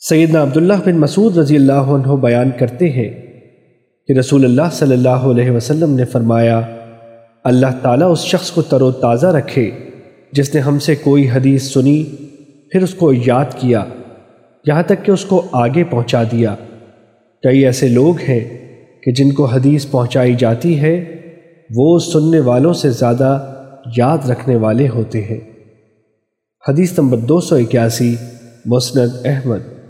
سیدنا عبداللہ بن مسعود رضی اللہ عنہ بیان کرتے ہیں کہ رسول اللہ صلی اللہ علیہ وسلم نے فرمایا، اللہ تعالیٰ اس شخص کو تر و تازہ رکھے جس نے ہم سے کوئی حدیث سنی، پھر اس کو یاد کیا، یہاں تک کہ اس کو آگے پہنچا دیا۔ کئی ایسے لوگ ہیں کہ جن کو حدیث پہنچائی جاتی ہے، وہ سننے والوں سے زیادہ یاد رکھنے والے ہوتے ہیں۔ حدیث نمبر دو سو اکیاسی، مسند احمد۔